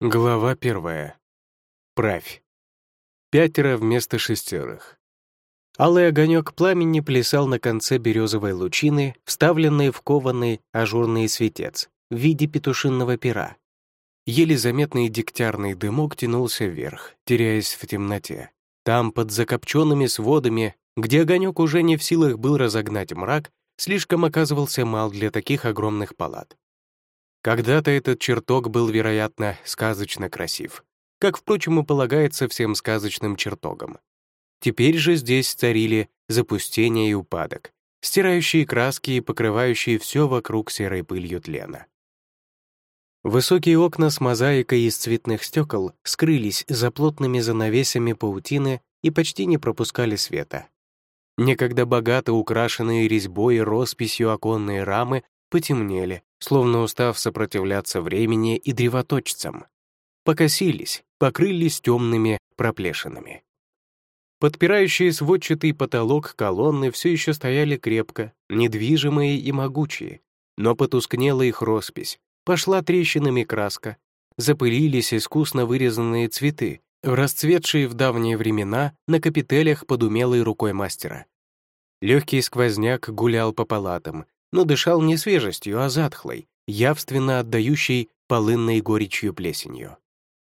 Глава первая. Правь. Пятеро вместо шестерых. Алый огонек пламени плясал на конце березовой лучины, вставленной в кованный ажурный светец в виде петушинного пера. Еле заметный дегтярный дымок тянулся вверх, теряясь в темноте. Там, под закопченными сводами, где огонек уже не в силах был разогнать мрак, слишком оказывался мал для таких огромных палат. Когда-то этот чертог был, вероятно, сказочно красив, как, впрочем, и полагается всем сказочным чертогам. Теперь же здесь царили запустение и упадок, стирающие краски и покрывающие все вокруг серой пылью тлена. Высокие окна с мозаикой из цветных стекол скрылись за плотными занавесями паутины и почти не пропускали света. Некогда богато украшенные резьбой и росписью оконные рамы потемнели, словно устав сопротивляться времени и древоточцам. Покосились, покрылись темными проплешинами. Подпирающие сводчатый потолок колонны все еще стояли крепко, недвижимые и могучие, но потускнела их роспись, пошла трещинами краска, запылились искусно вырезанные цветы, расцветшие в давние времена на капителях под умелой рукой мастера. Легкий сквозняк гулял по палатам, но дышал не свежестью, а затхлой, явственно отдающей полынной горечью плесенью.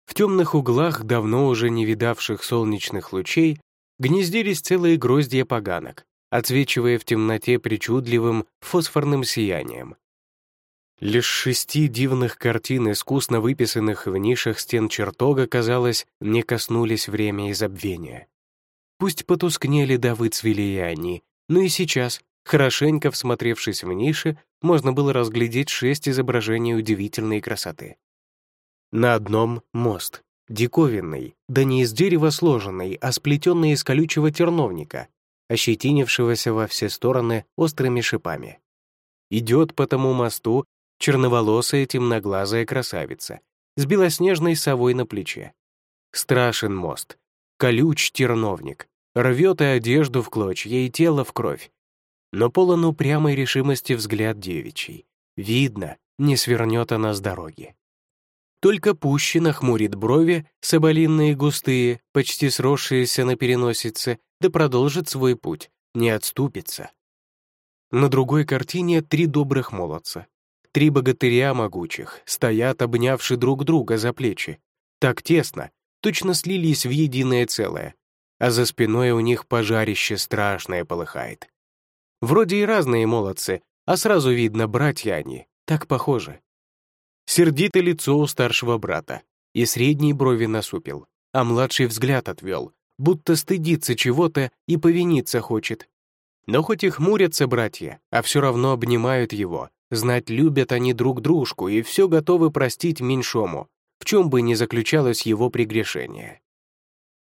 В темных углах давно уже не видавших солнечных лучей гнездились целые гроздья поганок, отсвечивая в темноте причудливым фосфорным сиянием. Лишь шести дивных картин, искусно выписанных в нишах стен чертога, казалось, не коснулись время и забвения. Пусть потускнели да выцвели и они, но и сейчас, Хорошенько всмотревшись в ниши, можно было разглядеть шесть изображений удивительной красоты. На одном — мост, диковинный, да не из дерева сложенный, а сплетенный из колючего терновника, ощетинившегося во все стороны острыми шипами. Идет по тому мосту черноволосая темноглазая красавица с белоснежной совой на плече. Страшен мост, колюч терновник, рвет и одежду в клочья, и тело в кровь, но полон упрямой решимости взгляд девичий. Видно, не свернет она с дороги. Только пуще нахмурит брови, соболинные густые, почти сросшиеся на переносице, да продолжит свой путь, не отступится. На другой картине три добрых молодца. Три богатыря могучих, стоят, обнявши друг друга за плечи. Так тесно, точно слились в единое целое, а за спиной у них пожарище страшное полыхает. Вроде и разные молодцы, а сразу видно, братья они, так похожи. Сердито лицо у старшего брата, и средние брови насупил, а младший взгляд отвел, будто стыдится чего-то и повиниться хочет. Но хоть и хмурятся братья, а все равно обнимают его, знать любят они друг дружку и все готовы простить меньшому, в чем бы ни заключалось его прегрешение.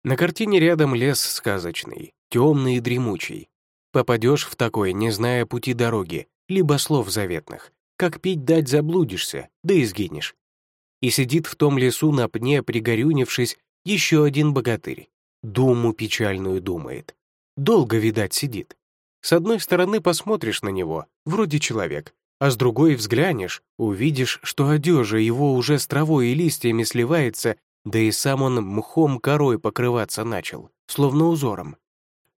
На картине рядом лес сказочный, темный и дремучий, Попадешь в такой, не зная пути дороги, либо слов заветных. Как пить дать заблудишься, да и сгинешь. И сидит в том лесу на пне, пригорюнившись, еще один богатырь. Думу печальную думает. Долго, видать, сидит. С одной стороны посмотришь на него, вроде человек, а с другой взглянешь, увидишь, что одежа его уже с травой и листьями сливается, да и сам он мхом корой покрываться начал, словно узором.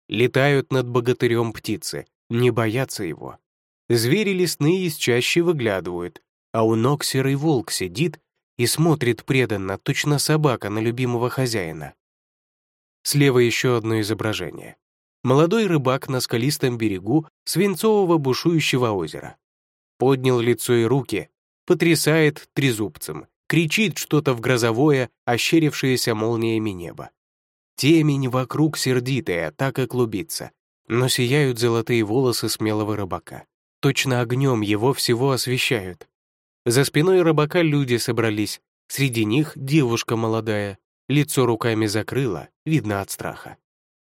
Летают над богатырем птицы, не боятся его. Звери лесные из чаще выглядывают, а у ног серый волк сидит и смотрит преданно, точно собака на любимого хозяина. Слева еще одно изображение. Молодой рыбак на скалистом берегу свинцового бушующего озера. Поднял лицо и руки, потрясает трезубцем, кричит что-то в грозовое, ощерившееся молниями небо. Темень вокруг сердитая, так и клубится. Но сияют золотые волосы смелого рыбака. Точно огнем его всего освещают. За спиной рыбака люди собрались. Среди них девушка молодая. Лицо руками закрыла, видно от страха.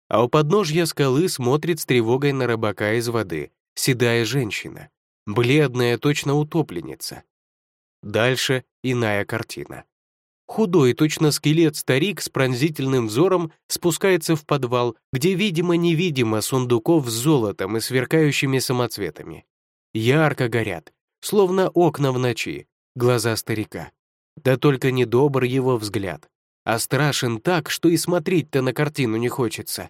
А у подножья скалы смотрит с тревогой на рыбака из воды седая женщина, бледная точно утопленница. Дальше иная картина. Худой, точно скелет старик с пронзительным взором спускается в подвал, где, видимо-невидимо, сундуков с золотом и сверкающими самоцветами. Ярко горят, словно окна в ночи, глаза старика. Да только недобр его взгляд, а страшен так, что и смотреть-то на картину не хочется.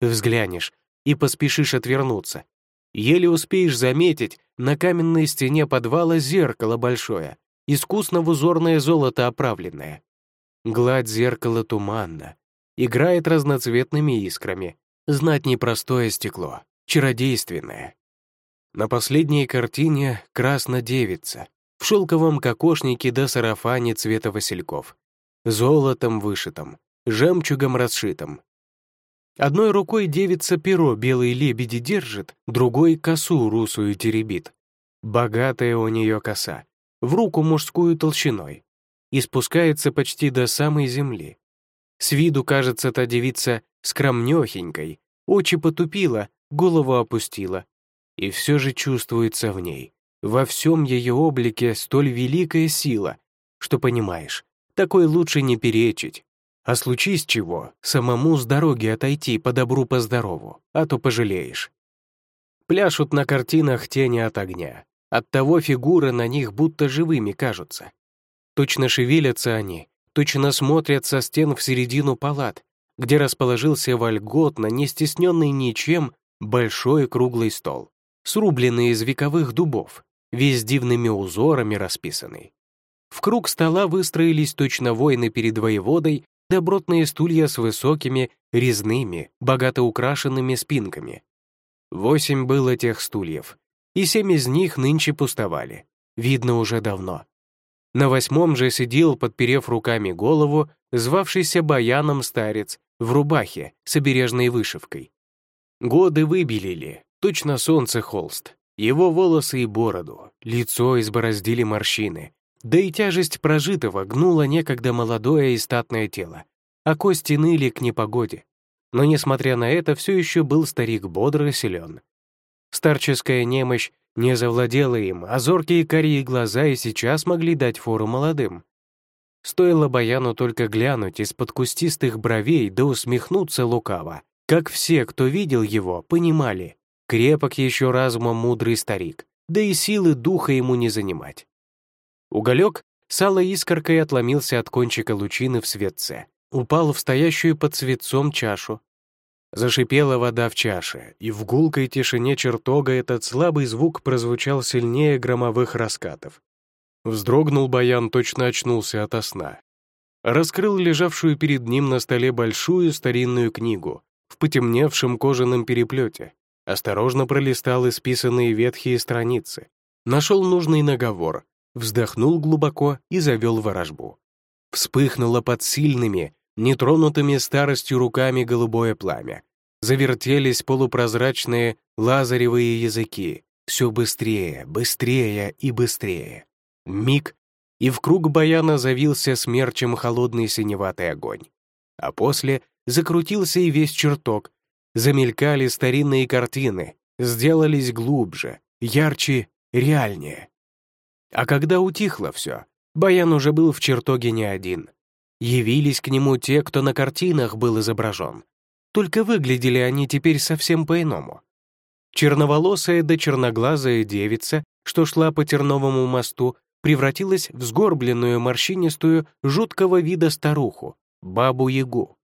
Взглянешь и поспешишь отвернуться. Еле успеешь заметить, на каменной стене подвала зеркало большое, искусно в узорное золото оправленное. Гладь зеркала туманна, играет разноцветными искрами. Знать непростое стекло, чародейственное. На последней картине красна девица, в шелковом кокошнике до сарафане цвета васильков, золотом вышитом, жемчугом расшитым. Одной рукой девица перо белой лебеди держит, другой косу русую теребит. Богатая у нее коса, в руку мужскую толщиной, и спускается почти до самой земли. С виду кажется та девица скромнёхенькой, очи потупила, голову опустила. И все же чувствуется в ней, во всем ее облике столь великая сила, что понимаешь, такой лучше не перечить. А случись чего, самому с дороги отойти по добру по здорову, а то пожалеешь. Пляшут на картинах тени от огня. Оттого фигуры на них будто живыми кажутся. Точно шевелятся они, точно смотрят со стен в середину палат, где расположился вольготно, не стесненный ничем, большой круглый стол, срубленный из вековых дубов, весь дивными узорами расписанный. В круг стола выстроились точно воины перед воеводой, добротные стулья с высокими, резными, богато украшенными спинками. Восемь было тех стульев, и семь из них нынче пустовали, видно уже давно. На восьмом же сидел, подперев руками голову, звавшийся баяном старец в рубахе с обережной вышивкой. Годы выбелили, точно солнце холст. Его волосы и бороду, лицо избороздили морщины, да и тяжесть прожитого гнула некогда молодое и статное тело, а кости ныли к непогоде. Но, несмотря на это, все еще был старик бодр и силен. Старческая немощь не завладела им, а зоркие карие глаза и сейчас могли дать фору молодым. Стоило Баяну только глянуть из-под кустистых бровей да усмехнуться лукаво, как все, кто видел его, понимали, крепок еще разумом мудрый старик, да и силы духа ему не занимать. Уголек с алой искоркой отломился от кончика лучины в светце, упал в стоящую под светцом чашу. Зашипела вода в чаше, и в гулкой тишине чертога этот слабый звук прозвучал сильнее громовых раскатов. Вздрогнул Баян, точно очнулся ото сна. Раскрыл лежавшую перед ним на столе большую старинную книгу в потемневшем кожаном переплете, осторожно пролистал исписанные ветхие страницы, нашел нужный наговор, вздохнул глубоко и завел ворожбу. Вспыхнуло под сильными, нетронутыми старостью руками голубое пламя. Завертелись полупрозрачные лазаревые языки. Все быстрее, быстрее и быстрее. Миг, и в круг баяна завился смерчем холодный синеватый огонь. А после закрутился и весь чертог. Замелькали старинные картины, сделались глубже, ярче, реальнее. А когда утихло все, Баян уже был в чертоге не один. Явились к нему те, кто на картинах был изображен. Только выглядели они теперь совсем по-иному. Черноволосая да черноглазая девица, что шла по Терновому мосту, превратилась в сгорбленную морщинистую, жуткого вида старуху, бабу-ягу.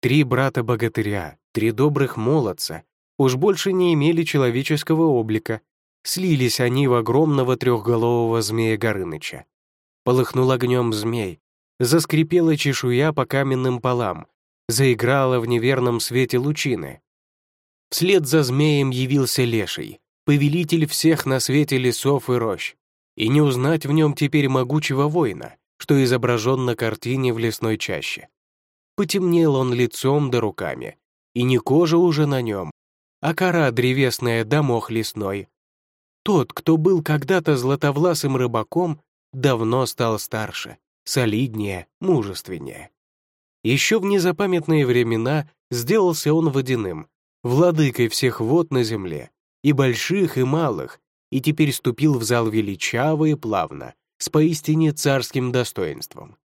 Три брата-богатыря, три добрых молодца, уж больше не имели человеческого облика, Слились они в огромного трехголового змея Горыныча. Полыхнул огнем змей, заскрипела чешуя по каменным полам, заиграла в неверном свете лучины. Вслед за змеем явился леший, повелитель всех на свете лесов и рощ, и не узнать в нем теперь могучего воина, что изображен на картине в лесной чаще. Потемнел он лицом да руками, и не кожа уже на нем, а кора древесная да мох лесной, тот, кто был когда-то златовласым рыбаком, давно стал старше, солиднее, мужественнее. Еще в незапамятные времена сделался он водяным, владыкой всех вод на земле, и больших, и малых, и теперь ступил в зал величаво и плавно, с поистине царским достоинством.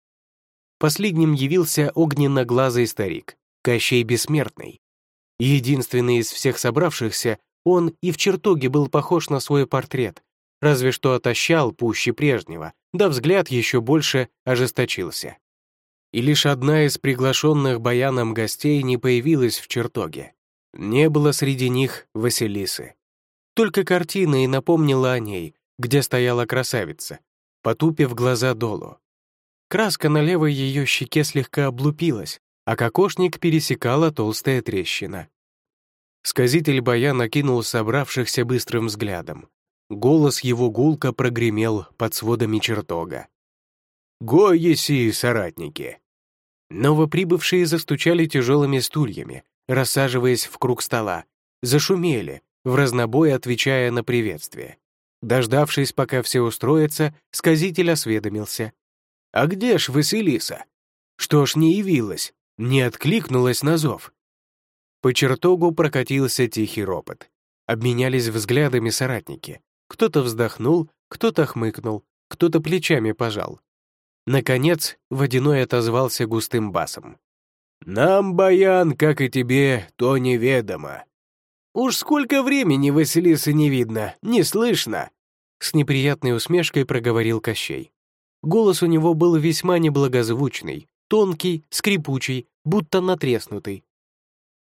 Последним явился огненно-глазый старик, Кощей Бессмертный. Единственный из всех собравшихся, он и в чертоге был похож на свой портрет, разве что отощал пуще прежнего, да взгляд еще больше ожесточился. И лишь одна из приглашенных баяном гостей не появилась в чертоге. Не было среди них Василисы. Только картина и напомнила о ней, где стояла красавица, потупив глаза долу. Краска на левой ее щеке слегка облупилась, а кокошник пересекала толстая трещина. Сказитель Баян накинул собравшихся быстрым взглядом. Голос его гулко прогремел под сводами чертога. «Го, еси, соратники!» Новоприбывшие застучали тяжелыми стульями, рассаживаясь в круг стола, зашумели, в разнобой отвечая на приветствие. Дождавшись, пока все устроятся, сказитель осведомился. «А где ж Василиса? Что ж не явилась, не откликнулась на зов?» По чертогу прокатился тихий ропот. Обменялись взглядами соратники. Кто-то вздохнул, кто-то хмыкнул, кто-то плечами пожал. Наконец, Водяной отозвался густым басом. «Нам, Баян, как и тебе, то неведомо. Уж сколько времени Василисы не видно, не слышно!» С неприятной усмешкой проговорил Кощей. Голос у него был весьма неблагозвучный, тонкий, скрипучий, будто натреснутый.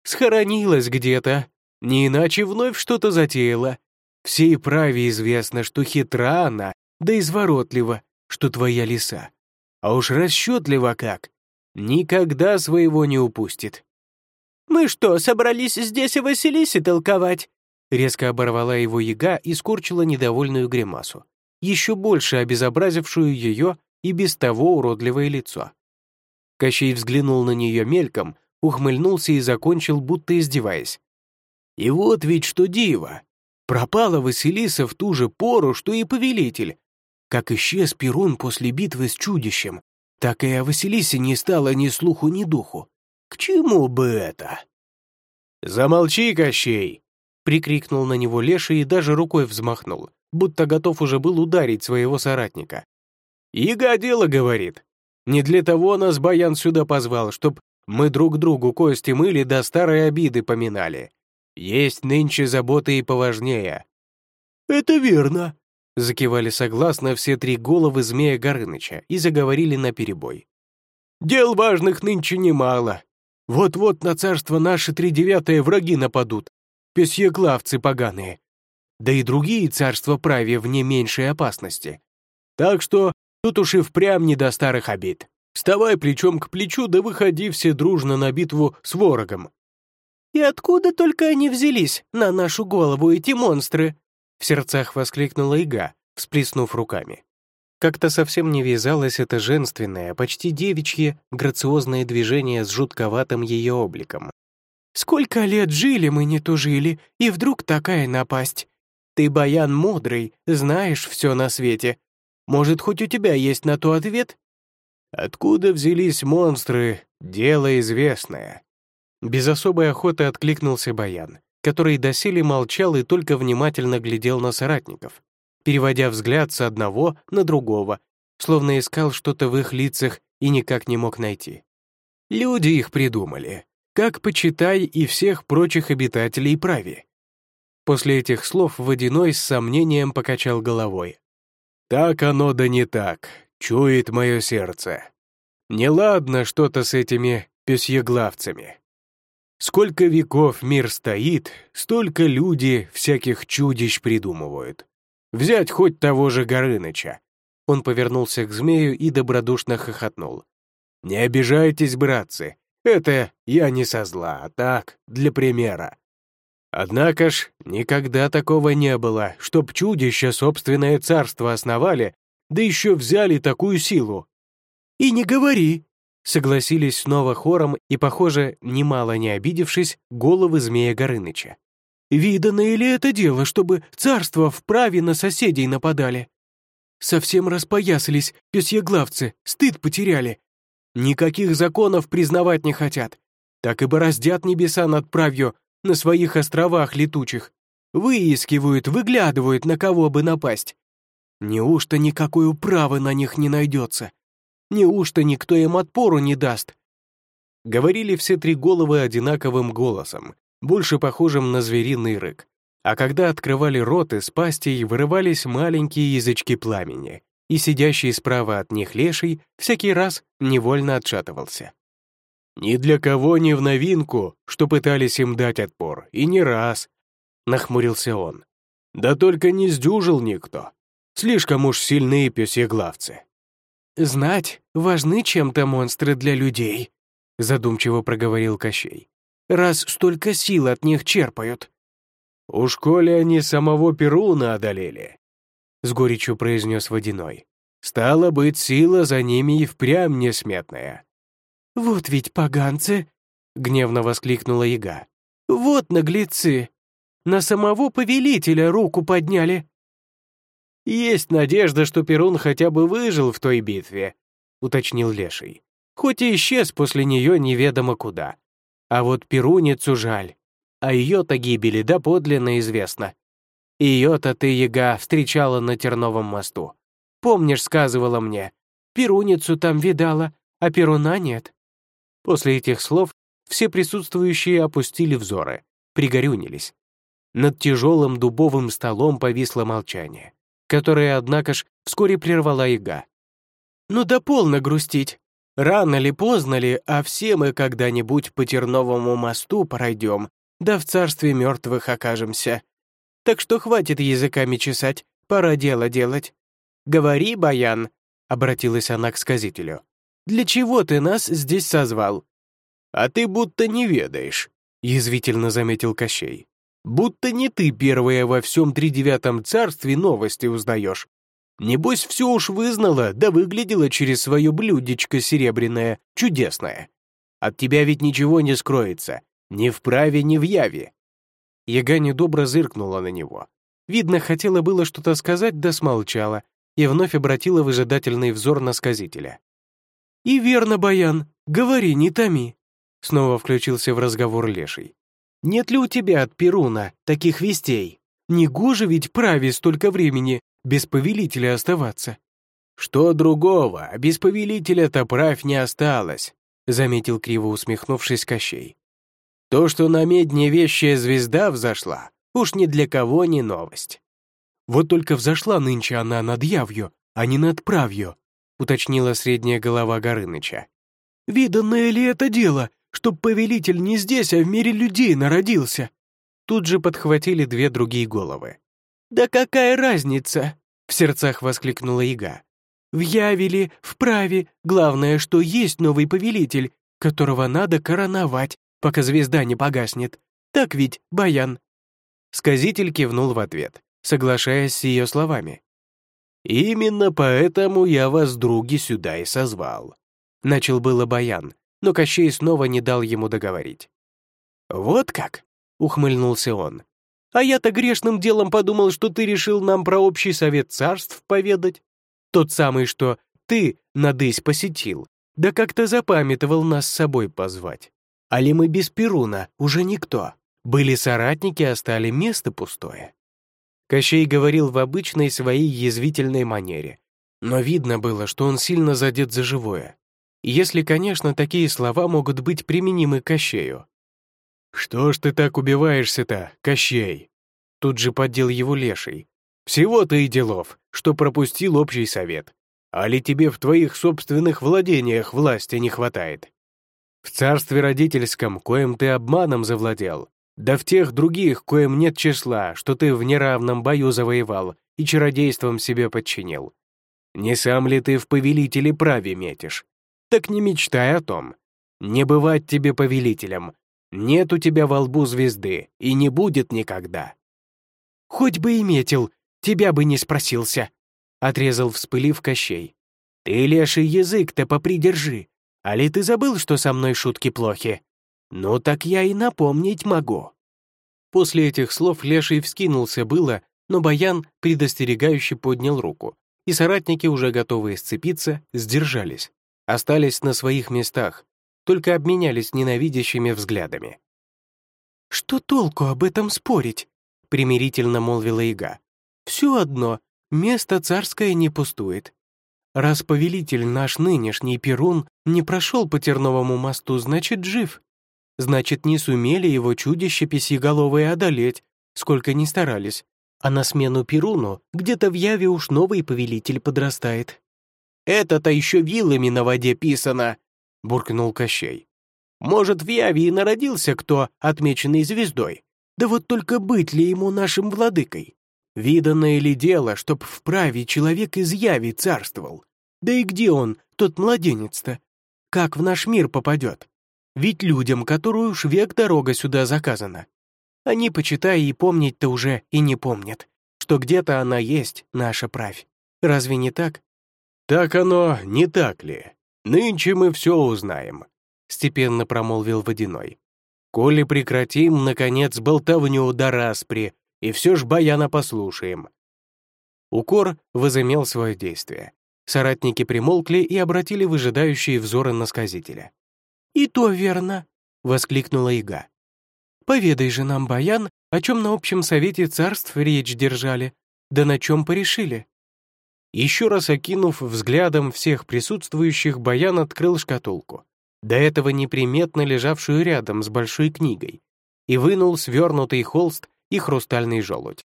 Схоронилась где-то, не иначе вновь что-то затеяла. Всей праве известно, что хитра она, да изворотлива, что твоя лиса. А уж расчетлива как. Никогда своего не упустит. «Мы что, собрались здесь и Василисе толковать?» Резко оборвала его яга и скорчила недовольную гримасу, еще больше обезобразившую ее и без того уродливое лицо. Кощей взглянул на нее мельком, ухмыльнулся и закончил, будто издеваясь. «И вот ведь что диво! Пропала Василиса в ту же пору, что и повелитель. Как исчез Перун после битвы с чудищем, так и о Василисе не стало ни слуху, ни духу. К чему бы это?» «Замолчи, Кощей!» — прикрикнул на него Леший и даже рукой взмахнул, будто готов уже был ударить своего соратника. «Ига дело, — говорит. Не для того нас Баян сюда позвал, чтоб мы друг другу кости мыли да старые обиды поминали. Есть нынче заботы и поважнее». «Это верно», — закивали согласно все три головы змея Горыныча и заговорили наперебой. «Дел важных нынче немало. Вот-вот на царство наши тридевятые враги нападут, песьеглавцы поганые. Да и другие царства праве в не меньшей опасности. Так что тут уж и впрямь не до старых обид. Вставай плечом к плечу, да выходи все дружно на битву с ворогом». «И откуда только они взялись на нашу голову, эти монстры?» В сердцах воскликнула Ига, всплеснув руками. Как-то совсем не вязалось это женственное, почти девичье, грациозное движение с жутковатым ее обликом. «Сколько лет жили мы не тужили, и вдруг такая напасть. Ты, Баян, мудрый, знаешь все на свете. Может, хоть у тебя есть на то ответ?» Откуда взялись монстры, дело известное. Без особой охоты откликнулся Баян, который доселе молчал и только внимательно глядел на соратников, переводя взгляд с одного на другого, словно искал что-то в их лицах и никак не мог найти. Люди их придумали, как почитай и всех прочих обитателей прави. После этих слов Водяной с сомнением покачал головой. «Так оно да не так чует мое сердце. Неладно что-то с этими песьеглавцами. Сколько веков мир стоит, столько люди всяких чудищ придумывают. Взять хоть того же Горыныча. Он повернулся к змею и добродушно хохотнул. «Не обижайтесь, братцы, это я не со зла, а так, для примера. Однако ж, никогда такого не было, чтоб чудища собственное царство основали да еще взяли такую силу». «И не говори», — согласились снова хором и, похоже, немало не обидевшись, головы змея Горыныча. «Видано ли это дело, чтобы царство вправе на соседей нападали? Совсем распоясались песьеглавцы, стыд потеряли. Никаких законов признавать не хотят. Так и бороздят небеса над правью на своих островах летучих. Выискивают, выглядывают, на кого бы напасть. Неужто никакой управы на них не найдется? Неужто никто им отпору не даст? Говорили все три головы одинаковым голосом, больше похожим на звериный рык. А когда открывали рот, из пастей вырывались маленькие язычки пламени. и сидящий справа от них леший всякий раз невольно отшатывался. «Ни для кого не в новинку, что пытались им дать отпор, и не раз», — нахмурился он. «Да только не сдюжил никто. Слишком уж сильные пёсьеглавцы». «Знать, важны чем-то монстры для людей», — задумчиво проговорил Кощей. «Раз столько сил от них черпают». «Уж коли они самого Перуна одолели», — с горечью произнес Водяной, «стало быть, сила за ними и впрямь несметная». «Вот ведь поганцы!» — гневно воскликнула яга. «Вот наглецы! На самого повелителя руку подняли!» «Есть надежда, что Перун хотя бы выжил в той битве», — уточнил Леший. «Хоть и исчез после нее неведомо куда. А вот Перуницу жаль. А ее-то гибели доподлинно известно. Ее-то ты, яга, встречала на Терновом мосту. Помнишь, сказывала мне, Перуницу там видала, а Перуна нет». После этих слов все присутствующие опустили взоры, пригорюнились. Над тяжелым дубовым столом повисло молчание которое, однако ж, вскоре прервала яга. «Ну да полно грустить. Рано ли, поздно ли, а все мы когда-нибудь по Терновому мосту пройдем, да в царстве мертвых окажемся. Так что хватит языками чесать, пора дело делать. Говори, Баян», — обратилась она к сказителю, «для чего ты нас здесь созвал?» «А ты будто не ведаешь», — язвительно заметил Кощей. Будто не ты первая во всем тридевятом царстве новости узнаешь. Небось, все уж вызнала, да выглядела через свое блюдечко серебряное, чудесное. От тебя ведь ничего не скроется, ни в праве, ни в яве». Яга недобро зыркнула на него. Видно, хотела было что-то сказать, да смолчала, и вновь обратила выжидательный взор на сказителя. «И верно, Баян, говори, не томи», — снова включился в разговор Леший. Нет ли у тебя от Перуна таких вестей? Не гоже ведь праве столько времени без повелителя оставаться». «Что другого, без повелителя-то правь не осталось», заметил криво усмехнувшись Кощей. «То, что на медне вещая звезда взошла, уж ни для кого не новость». «Вот только взошла нынче она над явью, а не над правью», уточнила средняя голова Горыныча. «Виданное ли это дело, чтоб повелитель не здесь, а в мире людей народился!» Тут же подхватили две другие головы. «Да какая разница?» — в сердцах воскликнула Ига. «В Явеле, в праве, главное, что есть новый повелитель, которого надо короновать, пока звезда не погаснет. Так ведь, Баян?» Сказитель кивнул в ответ, соглашаясь с ее словами. «Именно поэтому я вас, други, сюда и созвал», — начал было Баян, но Кощей снова не дал ему договорить. «Вот как?» — ухмыльнулся он. «А я-то грешным делом подумал, что ты решил нам про общий совет царств поведать. Тот самый, что ты, надысь, посетил, да как-то запамятовал нас с собой позвать. Али мы без Перуна, уже никто. Были соратники, а стали место пустое». Кощей говорил в обычной своей язвительной манере, но видно было, что он сильно задет за живое. Если, конечно, такие слова могут быть применимы к Кощею. «Что ж ты так убиваешься-то, Кощей?» Тут же поддел его леший. «Всего-то и делов, что пропустил общий совет. А ли тебе в твоих собственных владениях власти не хватает? В царстве родительском, коим ты обманом завладел, да в тех других, коим нет числа, что ты в неравном бою завоевал и чародейством себе подчинил. Не сам ли ты в повелителе праве метишь? Так не мечтай о том. Не бывать тебе повелителем. Нет у тебя во лбу звезды, и не будет никогда. Хоть бы и метил, тебя бы не спросился, — отрезал вспылив Кощей. Ты, леший, язык-то попридержи. А ли ты забыл, что со мной шутки плохи? Ну так я и напомнить могу. После этих слов Леший вскинулся было, но Баян предостерегающе поднял руку, и соратники, уже готовые сцепиться, сдержались остались на своих местах, только обменялись ненавидящими взглядами. «Что толку об этом спорить?» — примирительно молвила Ига. «Все одно, место царское не пустует. Раз повелитель наш нынешний Перун не прошел по Терновому мосту, значит, жив. Значит, не сумели его чудище песьеголовые одолеть, сколько ни старались. а на смену Перуну где-то в Яве уж новый повелитель подрастает». «Это-то еще вилами на воде писано», — буркнул Кощей. «Может, в Яве и народился кто, отмеченный звездой? Да вот только быть ли ему нашим владыкой? Виданное ли дело, чтоб вправе человек из Яви царствовал? Да и где он, тот младенец-то? Как в наш мир попадет? Ведь людям, которую уж век дорога сюда заказана. Они, почитай, и помнить-то уже и не помнят, что где-то она есть, наша правь. Разве не так? Так оно, не так ли? Нынче мы все узнаем, степенно промолвил Водяной. Коли прекратим, наконец, болтовню до распри, и все ж баяна послушаем. Укор возымел свое действие. Соратники примолкли и обратили выжидающие взоры на сказителя. «И то верно», — воскликнула Ига. «Поведай же нам, Баян, о чем на общем совете царств речь держали, да на чем порешили». Еще раз окинув взглядом всех присутствующих, Баян открыл шкатулку, до этого неприметно лежавшую рядом с большой книгой, и вынул свернутый холст и хрустальный желудь.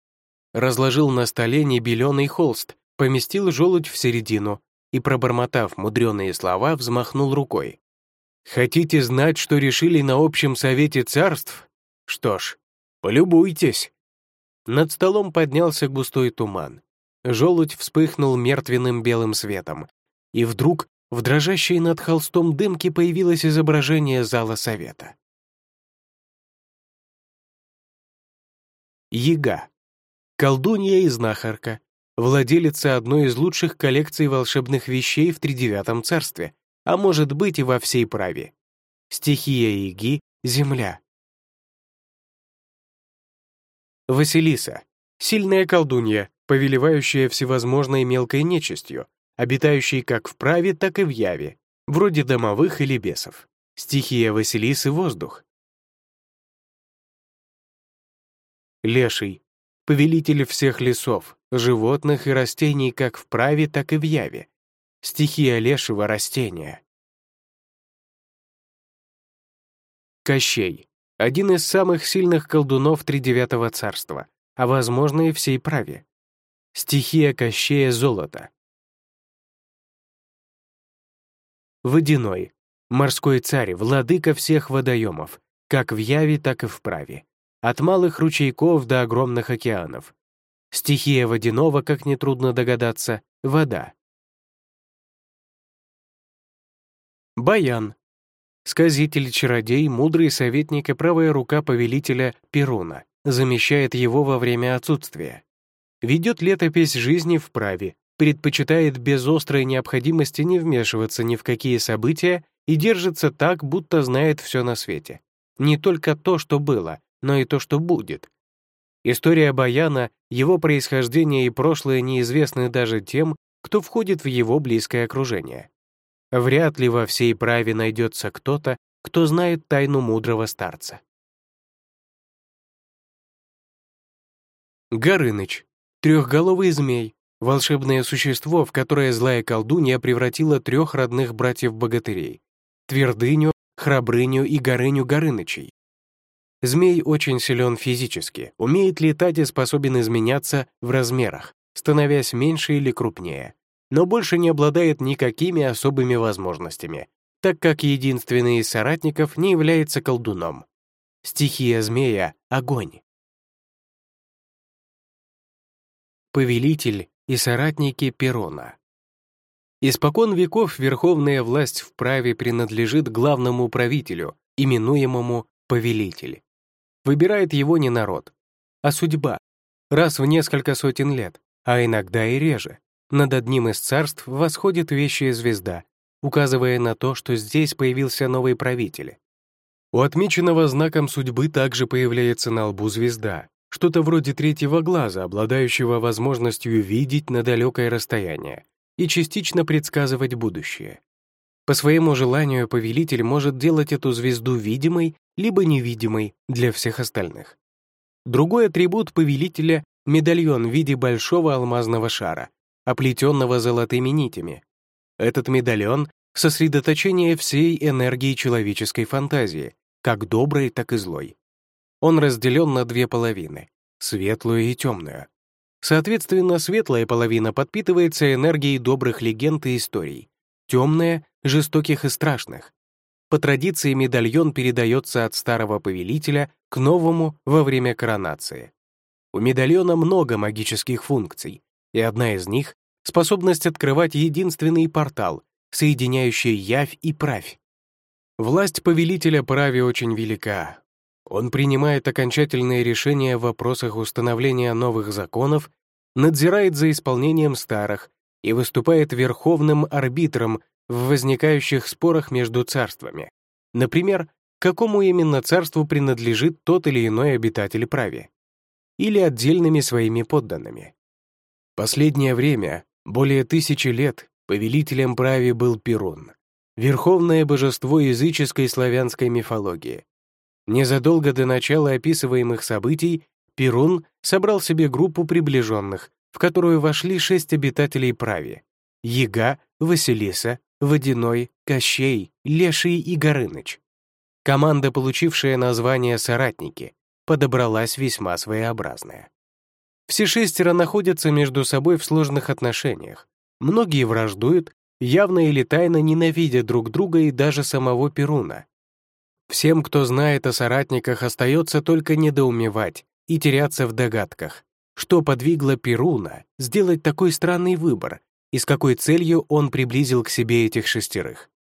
Разложил на столе небеленый холст, поместил желудь в середину и, пробормотав мудреные слова, взмахнул рукой. Хотите знать, что решили на общем совете царств? Что ж, полюбуйтесь. Над столом поднялся густой туман. Желудь вспыхнул мертвенным белым светом. И вдруг в дрожащей над холстом дымке появилось изображение зала совета. Яга. Колдунья и знахарка. Владелица одной из лучших коллекций волшебных вещей в Тридевятом царстве — а может быть и во всей праве. Стихия Иги — земля. Василиса — сильная колдунья, повелевающая всевозможной мелкой нечистью, обитающей как в праве, так и в яве, вроде домовых или бесов. Стихия Василисы — воздух. Леший — повелитель всех лесов, животных и растений как в праве, так и в яве, стихия лешего растения. Кощей — один из самых сильных колдунов Тридевятого царства, а, возможно, и всей праве. Стихия Кощея — золото. Водяной — морской царь, владыка всех водоемов, как в Яве, так и в праве. От малых ручейков до огромных океанов. Стихия водяного, как нетрудно догадаться, — вода. Баян. Сказитель-чародей, мудрый советник и правая рука повелителя Перуна, замещает его во время отсутствия. Ведет летопись жизни в праве, предпочитает без острой необходимости не вмешиваться ни в какие события и держится так, будто знает все на свете. Не только то, что было, но и то, что будет. История Баяна, его происхождение и прошлое неизвестны даже тем, кто входит в его близкое окружение. Вряд ли во всей праве найдется кто-то, кто знает тайну мудрого старца. Горыныч — трехголовый змей, волшебное существо, в которое злая колдунья превратила трех родных братьев-богатырей — Твердыню, Храбрыню и Горыню Горынычей. Змей очень силен физически, умеет летать и способен изменяться в размерах, становясь меньше или крупнее но больше не обладает никакими особыми возможностями, так как единственный из соратников не является колдуном. Стихия змея — огонь. Повелитель и соратники Перона. Испокон веков верховная власть в праве принадлежит главному правителю, именуемому повелитель. Выбирает его не народ, а судьба, раз в несколько сотен лет, а иногда и реже. Над одним из царств восходит вещая звезда, указывая на то, что здесь появился новый правитель. У отмеченного знаком судьбы также появляется на лбу звезда, что-то вроде третьего глаза, обладающего возможностью видеть на далекое расстояние и частично предсказывать будущее. По своему желанию повелитель может делать эту звезду видимой либо невидимой для всех остальных. Другой атрибут повелителя — медальон в виде большого алмазного шара, оплетенного золотыми нитями. Этот медальон — сосредоточение всей энергии человеческой фантазии, как доброй, так и злой. Он разделен на две половины — светлую и темную, Соответственно, светлая половина подпитывается энергией добрых легенд и историй, темная — жестоких и страшных. По традиции медальон передается от старого повелителя к новому во время коронации. У медальона много магических функций, и одна из них — способность открывать единственный портал, соединяющий явь и правь. Власть повелителя праве очень велика, он принимает окончательные решения в вопросах установления новых законов, надзирает за исполнением старых и выступает верховным арбитром в возникающих спорах между царствами. Например, какому именно царству принадлежит тот или иной обитатель праве, или отдельными своими подданными. Последнее время, более тысячи лет, повелителем праве был Перун, верховное божество языческой славянской мифологии, Незадолго до начала описываемых событий Перун собрал себе группу приближенных, в которую вошли шесть обитателей Прави — Яга, Василиса, Водяной, Кощей, Леший и Горыныч. Команда, получившая название «Соратники», подобралась весьма своеобразная. Все шестеро находятся между собой в сложных отношениях. Многие враждуют, явно или тайно ненавидя друг друга и даже самого Перуна. Всем, кто знает о соратниках, остается только недоумевать и теряться в догадках, что подвигло Перуна сделать такой странный выбор и с какой целью он приблизил к себе этих шестерых.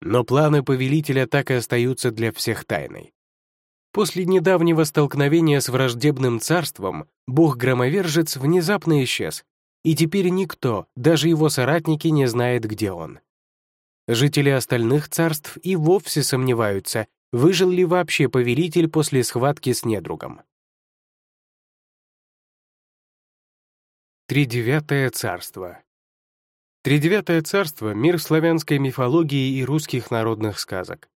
Но планы повелителя так и остаются для всех тайной. После недавнего столкновения с враждебным царством бог-громовержец внезапно исчез, и теперь никто, даже его соратники, не знает, где он. Жители остальных царств и вовсе сомневаются, Выжил ли вообще повелитель после схватки с недругом? Тридевятое царство Тридевятое царство — мир славянской мифологии и русских народных сказок.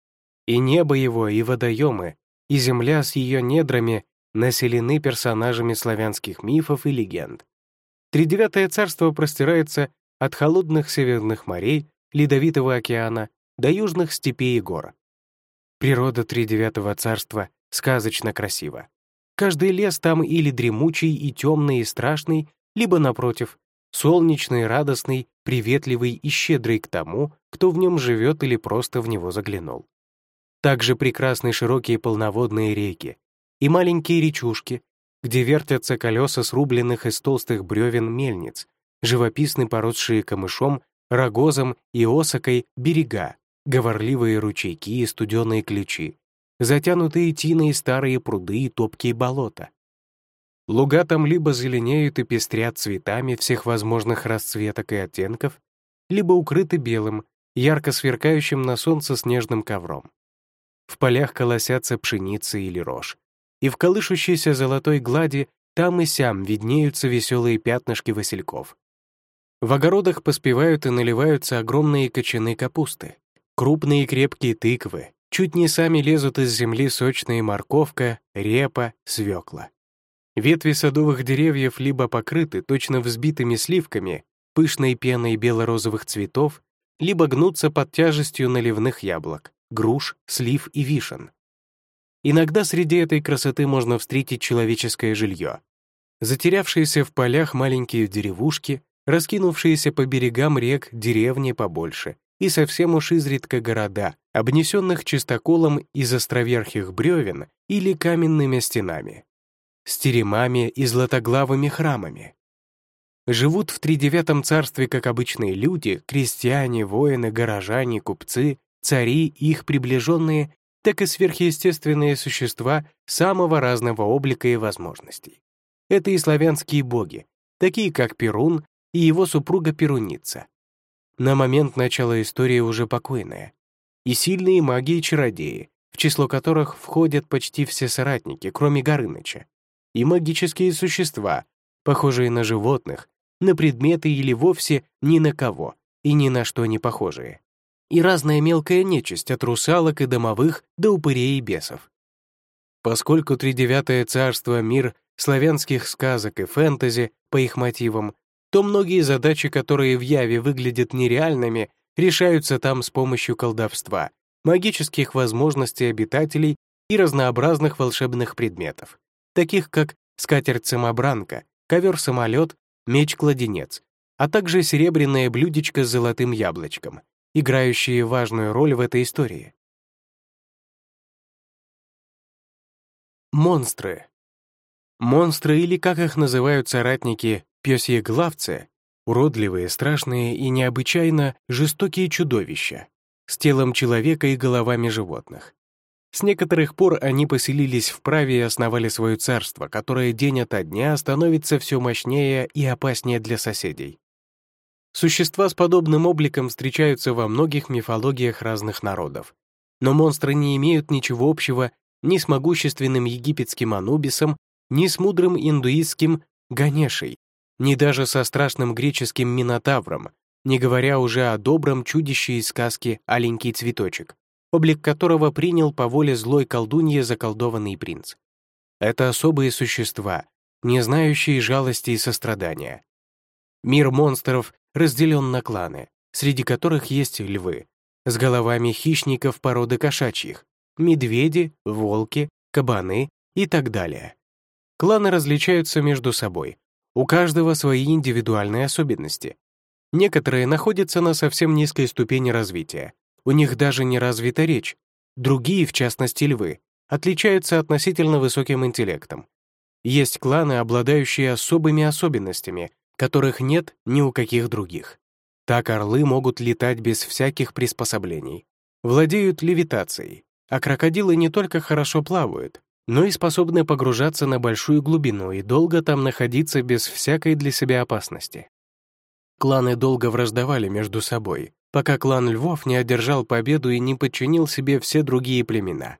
И небо его, и водоемы, и земля с ее недрами населены персонажами славянских мифов и легенд. Тридевятое царство простирается от холодных северных морей, ледовитого океана до южных степей и гор. Природа тридевятого царства сказочно красива. Каждый лес там или дремучий и темный и страшный, либо, напротив, солнечный, радостный, приветливый и щедрый к тому, кто в нем живет или просто в него заглянул. Также прекрасны широкие полноводные реки и маленькие речушки, где вертятся колеса срубленных из толстых бревен мельниц, живописны поросшие камышом, рогозом и осокой берега, говорливые ручейки и студеные ключи, затянутые тиной старые пруды и топкие болота. Луга там либо зеленеют и пестрят цветами всех возможных расцветок и оттенков, либо укрыты белым, ярко сверкающим на солнце снежным ковром. В полях колосятся пшеница или рожь, и в колышущейся золотой глади там и сям виднеются веселые пятнышки васильков. В огородах поспевают и наливаются огромные кочаны капусты. Крупные крепкие тыквы, чуть не сами лезут из земли сочная морковка, репа, свекла. Ветви садовых деревьев либо покрыты точно взбитыми сливками, пышной пеной бело-розовых цветов, либо гнутся под тяжестью наливных яблок, груш, слив и вишен. Иногда среди этой красоты можно встретить человеческое жилье. Затерявшиеся в полях маленькие деревушки, раскинувшиеся по берегам рек деревни побольше, и совсем уж изредка города, обнесенных чистоколом из островерхих бревен или каменными стенами, с теремами и златоглавыми храмами. Живут в тридевятом царстве как обычные люди, крестьяне, воины, горожане, купцы, цари и их приближенные, так и сверхъестественные существа самого разного облика и возможностей. Это и славянские боги, такие как Перун и его супруга Перуница, на момент начала истории уже покойная, и сильные маги и чародеи, в число которых входят почти все соратники, кроме Горыныча, и магические существа, похожие на животных, на предметы или вовсе ни на кого и ни на что не похожие. И разная мелкая нечисть от русалок и домовых до упырей и бесов. Поскольку Тридевятое царство — мир славянских сказок и фэнтези по их мотивам, то многие задачи, которые в Яве выглядят нереальными, решаются там с помощью колдовства, магических возможностей обитателей и разнообразных волшебных предметов, таких как скатерть-самобранка, ковер-самолет меч-кладенец, а также серебряное блюдечко с золотым яблочком, играющие важную роль в этой истории. Монстры. Монстры, или как их называют соратники, пёсьеглавцы, уродливые, страшные и необычайно жестокие чудовища, с телом человека и головами животных. С некоторых пор они поселились в праве и основали свое царство, которое день ото дня становится все мощнее и опаснее для соседей. Существа с подобным обликом встречаются во многих мифологиях разных народов. Но монстры не имеют ничего общего ни с могущественным египетским Анубисом, ни с мудрым индуистским Ганешей, ни даже со страшным греческим Минотавром, не говоря уже о добром чудище из сказки «Аленький цветочек», облик которого принял по воле злой колдуньи заколдованный принц. Это особые существа, не знающие жалости и сострадания. Мир монстров разделен на кланы, среди которых есть львы, с головами хищников породы кошачьих, медведи, волки, кабаны и так далее. Кланы различаются между собой. У каждого свои индивидуальные особенности. Некоторые находятся на совсем низкой ступени развития. У них даже не развита речь. Другие, в частности львы, отличаются относительно высоким интеллектом. Есть кланы, обладающие особыми особенностями, которых нет ни у каких других. Так орлы могут летать без всяких приспособлений, владеют левитацией, а крокодилы не только хорошо плавают, но и способны погружаться на большую глубину и долго там находиться без всякой для себя опасности. Кланы долго враждовали между собой, пока клан львов не одержал победу и не подчинил себе все другие племена.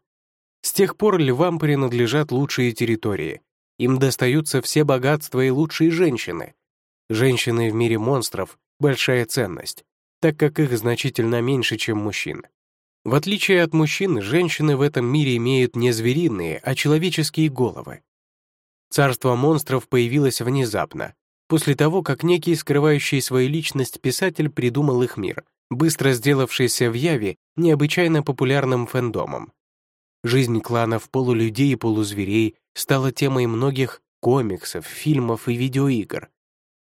С тех пор львам принадлежат лучшие территории, им достаются все богатства и лучшие женщины. Женщины в мире монстров — большая ценность, так как их значительно меньше, чем мужчин. В отличие от мужчин, женщины в этом мире имеют не звериные, а человеческие головы. Царство монстров появилось внезапно, после того, как некий скрывающий свою личность писатель придумал их мир, быстро сделавшийся в Яве необычайно популярным фэндомом. Жизнь кланов полулюдей и полузверей стала темой многих комиксов, фильмов и видеоигр.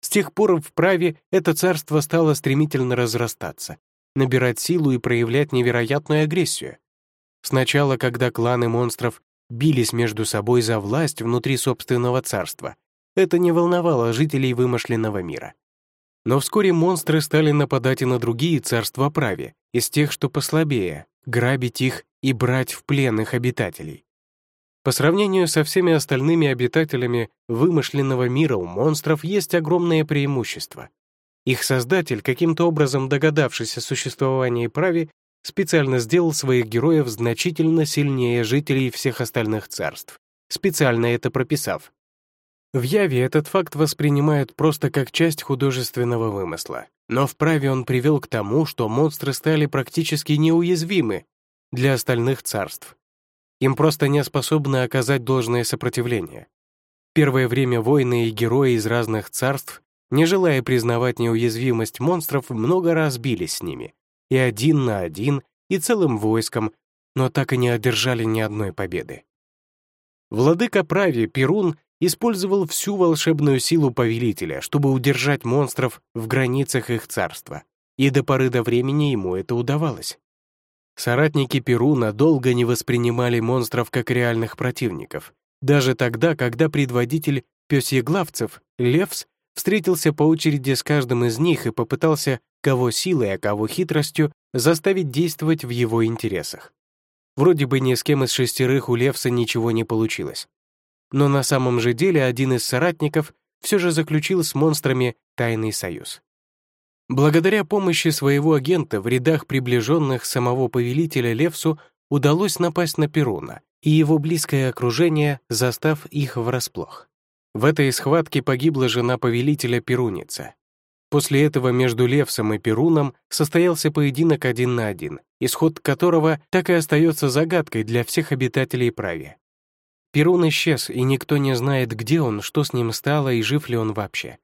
С тех пор в праве это царство стало стремительно разрастаться, набирать силу и проявлять невероятную агрессию. Сначала, когда кланы монстров бились между собой за власть внутри собственного царства, это не волновало жителей вымышленного мира. Но вскоре монстры стали нападать и на другие царства праве, из тех, что послабее, грабить их и брать в плен их обитателей. По сравнению со всеми остальными обитателями вымышленного мира у монстров есть огромное преимущество — их создатель, каким-то образом догадавшись о существовании праве, специально сделал своих героев значительно сильнее жителей всех остальных царств, специально это прописав. В Яве этот факт воспринимают просто как часть художественного вымысла, но в праве он привел к тому, что монстры стали практически неуязвимы для остальных царств. Им просто не способны оказать должное сопротивление. Первое время воины и герои из разных царств не желая признавать неуязвимость монстров, много раз бились с ними, и один на один, и целым войском, но так и не одержали ни одной победы. Владыка Прави, Перун, использовал всю волшебную силу повелителя, чтобы удержать монстров в границах их царства, и до поры до времени ему это удавалось. Соратники Перуна долго не воспринимали монстров как реальных противников, даже тогда, когда предводитель пёсьеглавцев, Левс, встретился по очереди с каждым из них и попытался кого силой, а кого хитростью заставить действовать в его интересах. Вроде бы ни с кем из шестерых у Левса ничего не получилось. Но на самом же деле один из соратников все же заключил с монстрами тайный союз. Благодаря помощи своего агента в рядах приближенных самого повелителя Левсу удалось напасть на Перуна и его близкое окружение, застав их врасплох. В этой схватке погибла жена повелителя Перуница. После этого между Левсом и Перуном состоялся поединок один на один, исход которого так и остается загадкой для всех обитателей Прави. Перун исчез, и никто не знает, где он, что с ним стало и жив ли он вообще.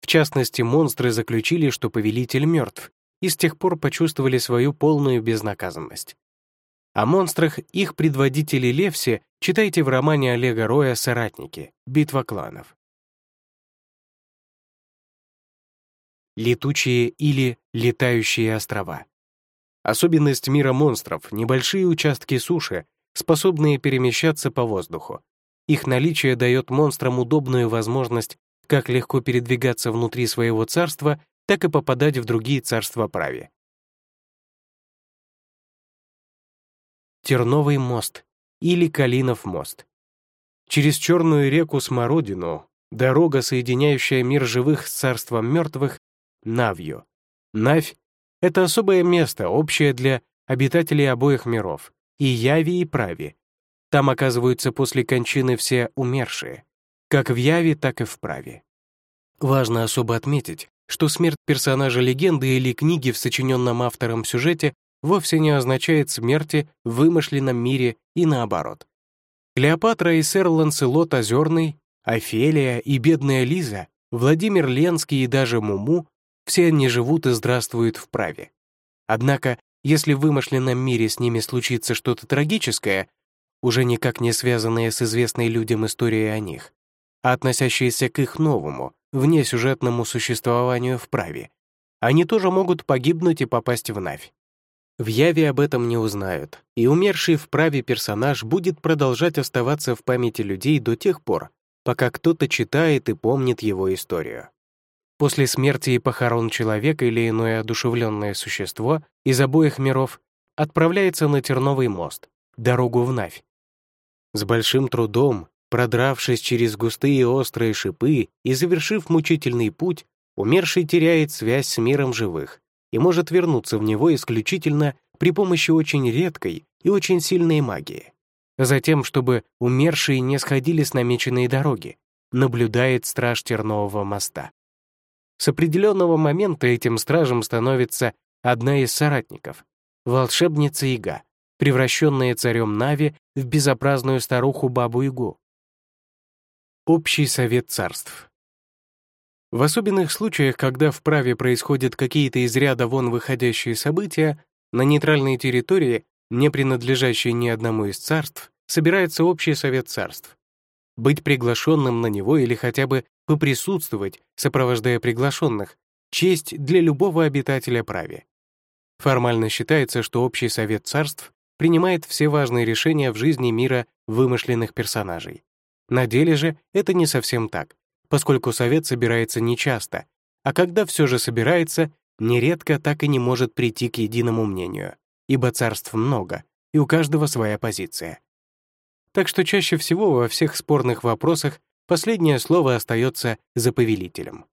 В частности, монстры заключили, что повелитель мертв, и с тех пор почувствовали свою полную безнаказанность. О монстрах их предводители Левси читайте в романе Олега Роя «Соратники. Битва кланов». летучие или летающие острова. Особенность мира монстров — небольшие участки суши, способные перемещаться по воздуху. Их наличие дает монстрам удобную возможность как легко передвигаться внутри своего царства, так и попадать в другие царства праве. Терновый мост или Калинов мост. Через черную реку Смородину дорога, соединяющая мир живых с царством мертвых, Навью. Навь — это особое место, общее для обитателей обоих миров, и Яви, и Прави. Там оказываются после кончины все умершие, как в Яви, так и в Праве. Важно особо отметить, что смерть персонажа легенды или книги в сочиненном автором сюжете вовсе не означает смерти в вымышленном мире и наоборот. Клеопатра и сэр Ланселот Озерный, Офелия и бедная Лиза, Владимир Ленский и даже Муму все они живут и здравствуют в праве. Однако, если в вымышленном мире с ними случится что-то трагическое, уже никак не связанное с известной людям историей о них, а относящееся к их новому, внесюжетному существованию в праве, они тоже могут погибнуть и попасть в Навь. В Яве об этом не узнают, и умерший в праве персонаж будет продолжать оставаться в памяти людей до тех пор, пока кто-то читает и помнит его историю. После смерти и похорон человека или иное одушевленное существо из обоих миров отправляется на Терновый мост, дорогу в Навь. С большим трудом, продравшись через густые острые шипы и завершив мучительный путь, умерший теряет связь с миром живых и может вернуться в него исключительно при помощи очень редкой и очень сильной магии. Затем, чтобы умершие не сходили с намеченной дороги, наблюдает страж Тернового моста. С определенного момента этим стражем становится одна из соратников, волшебница Ига, превращенная царем Нави в безобразную старуху Бабу-Ягу. Общий совет царств. В особенных случаях, когда в праве происходят какие-то из ряда вон выходящие события, на нейтральной территории, не принадлежащей ни одному из царств, собирается общий совет царств. Быть приглашенным на него или хотя бы поприсутствовать, сопровождая приглашенных, честь для любого обитателя праве. Формально считается, что Общий Совет Царств принимает все важные решения в жизни мира вымышленных персонажей. На деле же это не совсем так, поскольку Совет собирается нечасто, а когда все же собирается, нередко так и не может прийти к единому мнению, ибо царств много, и у каждого своя позиция. Так что чаще всего во всех спорных вопросах Последнее слово остается за повелителем.